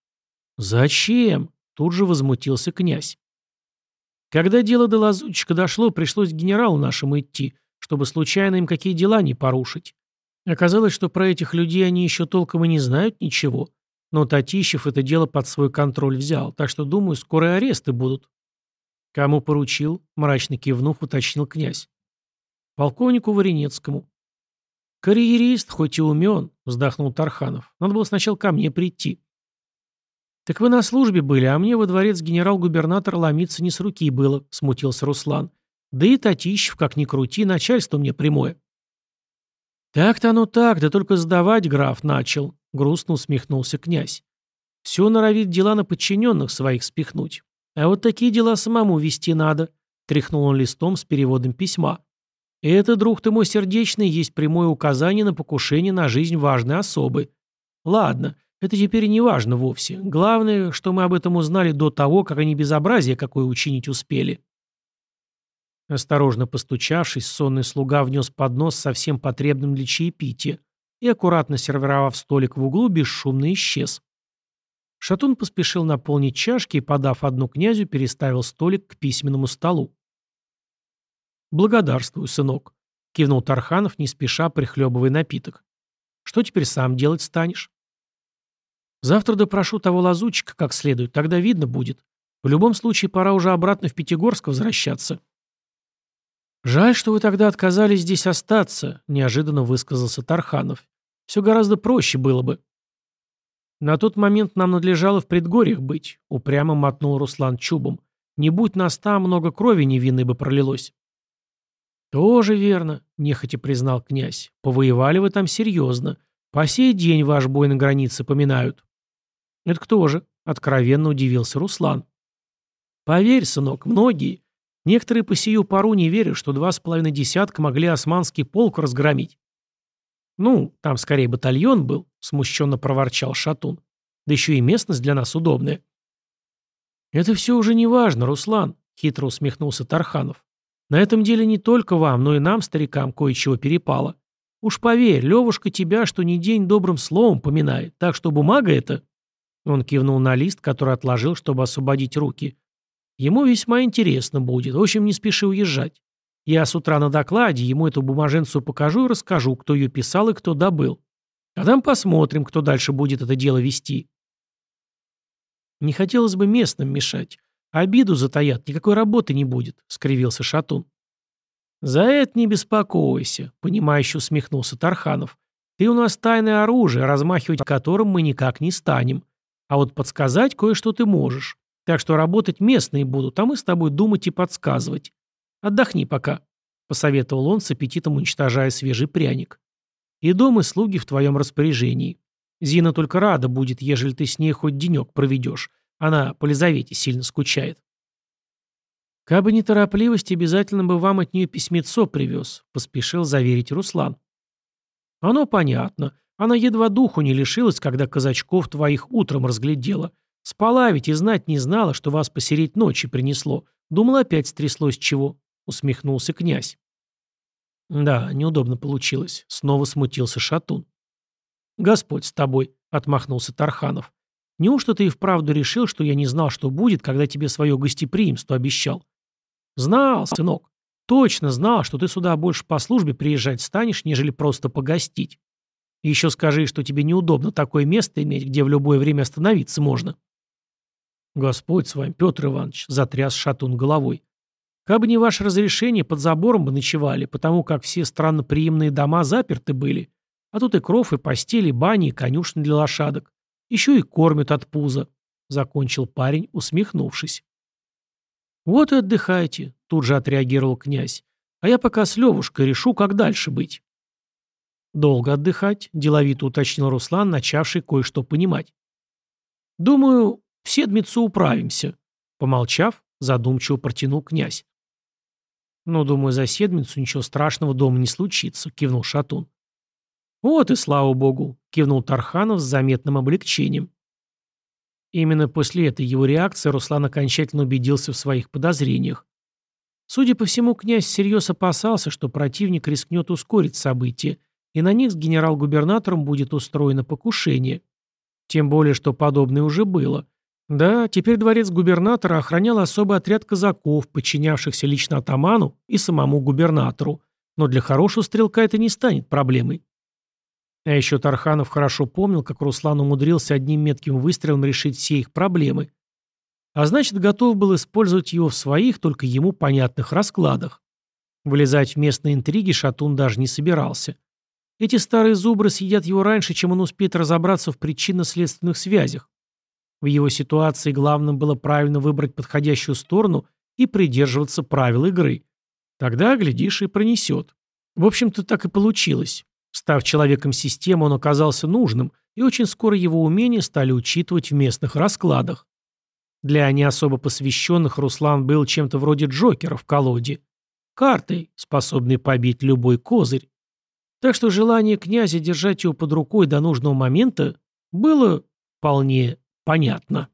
«Зачем?» — тут же возмутился князь. Когда дело до лазутчика дошло, пришлось генералу нашему идти, чтобы случайно им какие дела не порушить. Оказалось, что про этих людей они еще толком и не знают ничего. Но Татищев это дело под свой контроль взял, так что, думаю, скоро и аресты будут. Кому поручил? Мрачно кивнув, уточнил князь. Полковнику Варенецкому. Карьерист, хоть и умен, вздохнул Тарханов. Надо было сначала ко мне прийти. Так вы на службе были, а мне во дворец генерал-губернатор ломиться не с руки было, смутился Руслан. Да и Татищев, как ни крути, начальство мне прямое. «Так-то оно так, да только сдавать граф начал», — грустно усмехнулся князь. «Все норовит дела на подчиненных своих спихнуть. А вот такие дела самому вести надо», — тряхнул он листом с переводом письма. И «Это, друг ты мой сердечный, есть прямое указание на покушение на жизнь важной особы. Ладно, это теперь не важно вовсе. Главное, что мы об этом узнали до того, как они безобразие какое учинить успели». Осторожно постучавшись, сонный слуга внес поднос со всем потребным для чаепития и, аккуратно сервировав столик в углу, бесшумно исчез. Шатун поспешил наполнить чашки и, подав одну князю, переставил столик к письменному столу. «Благодарствую, сынок», — кивнул Тарханов, не спеша прихлебывая напиток. «Что теперь сам делать станешь?» «Завтра допрошу того лазутчика как следует, тогда видно будет. В любом случае, пора уже обратно в Пятигорск возвращаться». «Жаль, что вы тогда отказались здесь остаться», — неожиданно высказался Тарханов. «Все гораздо проще было бы». «На тот момент нам надлежало в предгорьях быть», — упрямо мотнул Руслан чубом. «Не будь нас там, много крови невинной бы пролилось». «Тоже верно», — нехотя признал князь. «Повоевали вы там серьезно. По сей день ваш бой на границе поминают». «Это кто же?» — откровенно удивился Руслан. «Поверь, сынок, многие. Некоторые по сию пору не верят, что два с половиной десятка могли османский полк разгромить. «Ну, там скорее батальон был», — смущенно проворчал Шатун. «Да еще и местность для нас удобная». «Это все уже не важно, Руслан», — хитро усмехнулся Тарханов. «На этом деле не только вам, но и нам, старикам, кое-чего перепало. Уж поверь, Левушка тебя, что ни день добрым словом поминает, так что бумага эта...» Он кивнул на лист, который отложил, чтобы освободить руки. Ему весьма интересно будет. В общем, не спеши уезжать. Я с утра на докладе ему эту бумаженцу покажу и расскажу, кто ее писал и кто добыл. А там посмотрим, кто дальше будет это дело вести. Не хотелось бы местным мешать. Обиду затаят, никакой работы не будет, — скривился Шатун. За это не беспокойся, — понимающе усмехнулся Тарханов. Ты у нас тайное оружие, размахивать которым мы никак не станем. А вот подсказать кое-что ты можешь. Так что работать местные будут, а мы с тобой думать и подсказывать. Отдохни пока», — посоветовал он с аппетитом, уничтожая свежий пряник. «И дом, и слуги в твоем распоряжении. Зина только рада будет, ежели ты с ней хоть денек проведешь. Она по Лизавете сильно скучает». «Кабы не торопливость, обязательно бы вам от нее письмецо привез», — поспешил заверить Руслан. «Оно понятно. Она едва духу не лишилась, когда казачков твоих утром разглядела. Спала ведь и знать не знала, что вас посереть ночи принесло. Думала, опять стряслось чего. Усмехнулся князь. Да, неудобно получилось. Снова смутился Шатун. Господь с тобой, отмахнулся Тарханов. Неужто ты и вправду решил, что я не знал, что будет, когда тебе свое гостеприимство обещал? Знал, сынок. Точно знал, что ты сюда больше по службе приезжать станешь, нежели просто погостить. И еще скажи, что тебе неудобно такое место иметь, где в любое время остановиться можно. «Господь с вами, Петр Иванович», — затряс шатун головой. «Кабы не ваше разрешение, под забором бы ночевали, потому как все странноприимные дома заперты были. А тут и кров, и постели, и бани, и конюшни для лошадок. Еще и кормят от пуза», — закончил парень, усмехнувшись. «Вот и отдыхайте», — тут же отреагировал князь. «А я пока с Левушкой решу, как дальше быть». «Долго отдыхать», — деловито уточнил Руслан, начавший кое-что понимать. «Думаю, в седмицу управимся», — помолчав, задумчиво протянул князь. «Ну, думаю, за седмицу ничего страшного дома не случится», — кивнул Шатун. «Вот и слава богу», — кивнул Тарханов с заметным облегчением. Именно после этой его реакции Руслан окончательно убедился в своих подозрениях. Судя по всему, князь всерьез опасался, что противник рискнет ускорить события, и на них с генерал-губернатором будет устроено покушение. Тем более, что подобное уже было. Да, теперь дворец губернатора охранял особый отряд казаков, подчинявшихся лично атаману и самому губернатору, но для хорошего стрелка это не станет проблемой. А еще Тарханов хорошо помнил, как Руслан умудрился одним метким выстрелом решить все их проблемы. А значит, готов был использовать его в своих, только ему понятных раскладах. Вылезать в местные интриги Шатун даже не собирался. Эти старые зубры съедят его раньше, чем он успеет разобраться в причинно-следственных связях. В его ситуации главным было правильно выбрать подходящую сторону и придерживаться правил игры. Тогда, глядишь, и пронесет. В общем-то, так и получилось. Став человеком системы, он оказался нужным, и очень скоро его умения стали учитывать в местных раскладах. Для не особо посвященных Руслан был чем-то вроде Джокера в колоде. Картой, способной побить любой козырь. Так что желание князя держать его под рукой до нужного момента было вполне понятно.